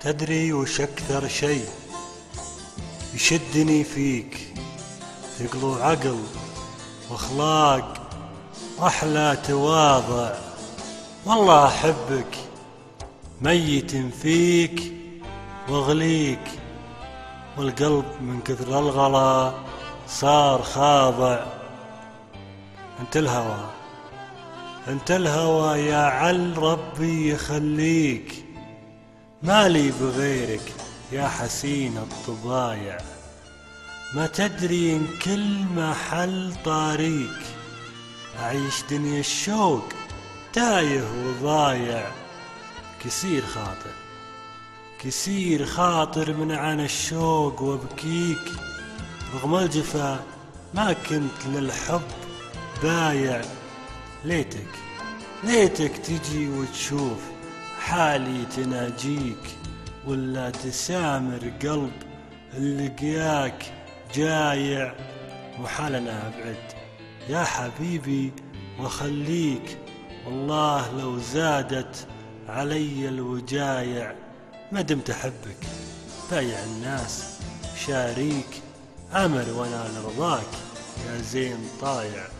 تدري وش أكثر شي يشدني فيك؟ ثقل وعقل وأخلاق واحلى تواضع. والله أحبك ميت فيك وأغليك والقلب من كثر الغلا صار خاضع. أنت الهوى أنت الهوى يا عل ربي يخليك. مالي بغيرك يا حسين الطبايع. ما تدري إن كل محل طاريك أعيش دنيا الشوق تايه وضايع. كسير خاطر كسير خاطر من عن الشوق وابكيك. رغم الجفا ما كنت للحب بايع. ليتك ليتك تجي وتشوف حالي تناجيك ولا تسامر قلب لقياك جايع. وحالنا أبعد. يا حبيبي وخليك. والله لو زادت علي الوجايع ما دمت أحبك. بايع الناس شاريك. أمر وأنا لرضاك يا زين طايع.